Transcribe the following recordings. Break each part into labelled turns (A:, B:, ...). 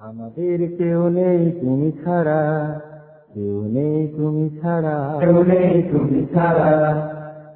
A: আমাদের কেউ নেই তুমি ছাড়া, কেউ নেই তুমি ছাড়া। কেউ নেই তুমি ছাড়া,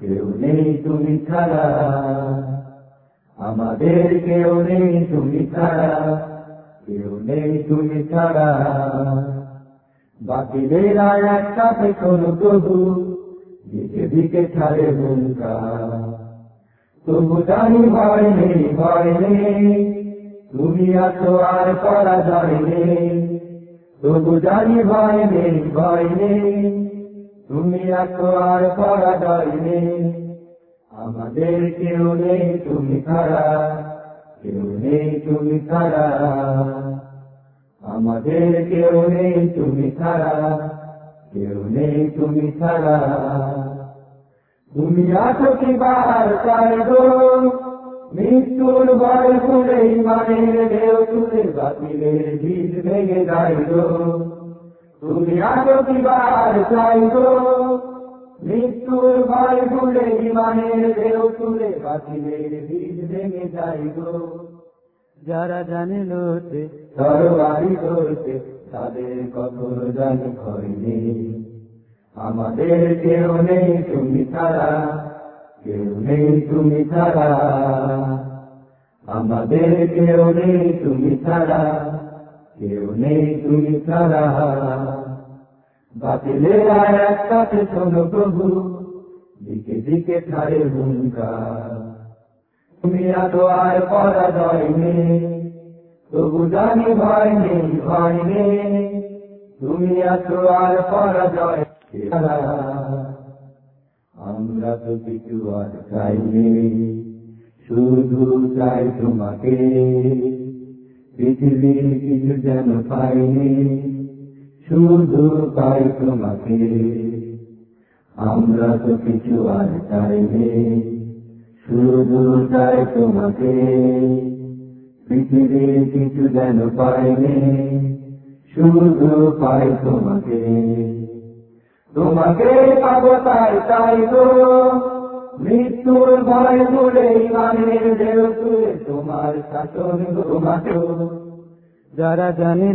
A: কেউ নেই তুমি ছাড়া। আমাদের কেউ নেই তুমি ছাড়া, কেউ নেই তুমি ছাড়া। বাকিদের একসাথে শোনো তবু দিকে দিকে ছাড়ে ভূমিকা তবু জানি ভয় নেই ভয় নেই। তুমি আছো আর করা যায় নেই তবু জানি ভয় নেই ভয় নেই। তুমি আছো আর করা যায় নেই আমাদের কেউ নেই তুমি ছাড়া, কেউ নেই তুমি ছাড়া। আমাদের কেউ নেই তুমি ছাড়া, কেউ নেই তুমি ছাড়া। তুমি আছো কি বার চাই গো মৃত্যুর ভয় ভুলে মানের ঢেউ তুলে বাতিলের বীজ ভেঙে গো তুমি আছো কি বার চাই গো মৃত্যুর ভয় ভুলে মানের ঢেউ তুলে বাতিলের বীজ ভেঙে গো যারা জানে লোতে তরবারি করতে তাদের কখনো জানি ভয় আমাদের কেউ নেই তুমি ছাড়া। কেউ নেই তুমি ছাড়া। আমাদের কেউ নেই তুমি ছাড়া। কেউ নেই তুমি ছাড়া। বাতিলেরা একসাথে শোনো প্রভু, দিকে দিকে ছাড়ে ভূমিকা তুমি এত আর পরাজয় নেই, তবু জানি ভয় নেই ভয় নেই। তুমি এত আর পরাজয় আমরা তো কিছু আর চাইনি শুধু চাই তোমাকে পৃথিবীর কিছু যেন পাইনি, শুধু পাই তোমাকে। আমরা তো কিছু আর চাইনি, শুধু চাই তোমাকে পৃথিবীর কিছু যেন পাইনি, শুধু পাই তোমাকে। তোমাকে পাবো তাই তাই গো মৃত্যুর ভয় তুলে তোমার শাসন তোমাকে যারা জানে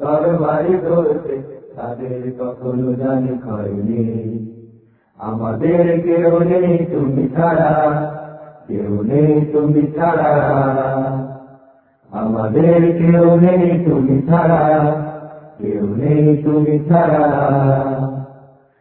A: তরবারি ধরতে, তাদের কখনো জানি হয়নি আমাদের কেউ নেই তুমি ছাড়া, কেউ নেই তুমি ছাড়া। আমাদের কেউ নেই তুমি ছাড়া, কেউ নেই তুমি ছাড়া।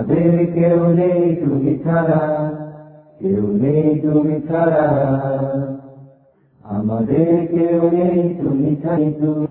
A: আমাদের কেউ নেই তুমি ছাড়া, কেউ নেই তুমি ছাড়া। আমাদের কেউ নেই তুমি ছাড়ি। তুমি